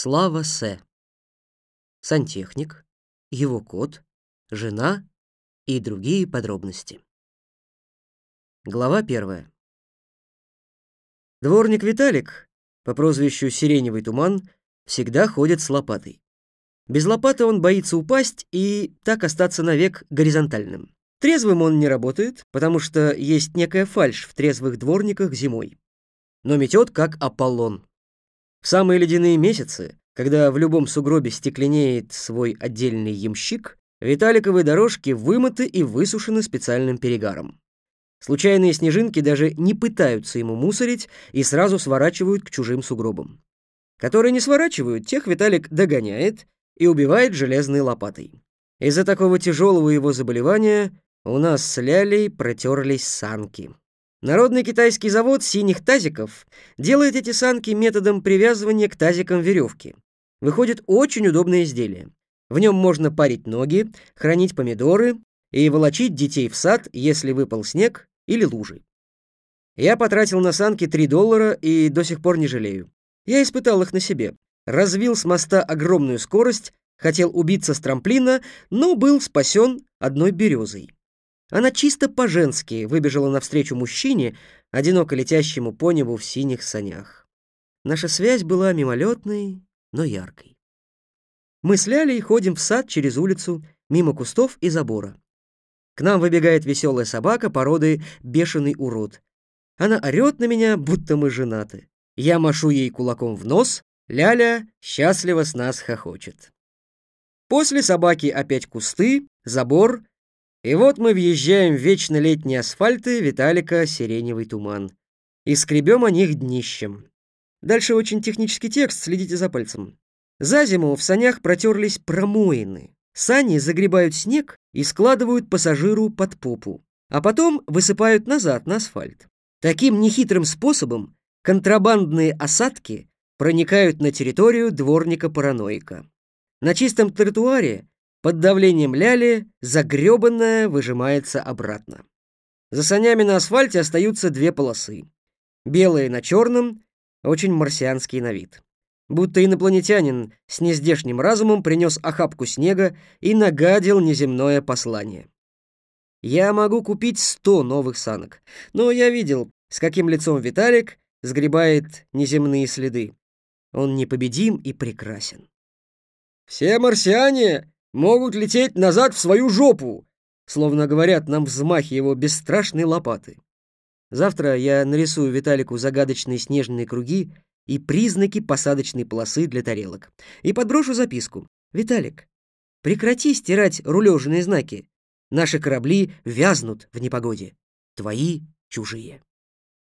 Слава С. Сантехник, его кот, жена и другие подробности. Глава первая. Дворник Виталик, по прозвищу Сиреневый туман, всегда ходит с лопатой. Без лопаты он боится упасть и так остаться навек горизонтальным. Трезвым он не работает, потому что есть некая фальшь в трезвых дворниках зимой. Но метет как Аполлон. Самые ледяные месяцы, когда в любом сугробе стекленеет свой отдельный ямщик, Виталиковые дорожки вымыты и высушены специальным перегаром. Случайные снежинки даже не пытаются ему мусорить и сразу сворачивают к чужим сугробам. Которые не сворачивают, тех Виталик догоняет и убивает железной лопатой. Из-за такого тяжелого его заболевания у нас с Лялей протерлись санки. Народный китайский завод синих тазиков делает эти санки методом привязывания к тазикам веревки. Выходит очень удобное изделие. В нем можно парить ноги, хранить помидоры и волочить детей в сад, если выпал снег или лужи. Я потратил на санки 3 доллара и до сих пор не жалею. Я испытал их на себе. Развил с моста огромную скорость, хотел убиться с трамплина, но был спасен одной березой. Она чисто по-женски выбежала навстречу мужчине, одиноко летящему по небу в синих санях. Наша связь была мимолетной, но яркой. Мы с Лялей ходим в сад через улицу, мимо кустов и забора. К нам выбегает веселая собака породы бешеный урод. Она орет на меня, будто мы женаты. Я машу ей кулаком в нос, Ляля счастливо с нас хохочет. После собаки опять кусты, забор, и вот мы въезжаем в вечно летние асфальты Виталика «Сиреневый туман» и скребем о них днищем. Дальше очень технический текст, следите за пальцем. За зиму в санях протерлись промоины. Сани загребают снег и складывают пассажиру под попу, а потом высыпают назад на асфальт. Таким нехитрым способом контрабандные осадки проникают на территорию дворника-параноика. На чистом тротуаре под давлением ляли загребанная выжимается обратно. За санями на асфальте остаются две полосы. Белые на черном, очень марсианский на вид будто инопланетянин с нездешним разумом принес охапку снега и нагадил неземное послание. Я могу купить сто новых санок, но я видел, с каким лицом Виталик сгребает неземные следы. Он непобедим и прекрасен. «Все марсиане могут лететь назад в свою жопу!» словно говорят нам взмахи его бесстрашной лопаты. Завтра я нарисую Виталику загадочные снежные круги и признаки посадочной полосы для тарелок. И подброшу записку. «Виталик, прекрати стирать рулежные знаки. Наши корабли вязнут в непогоде. Твои чужие».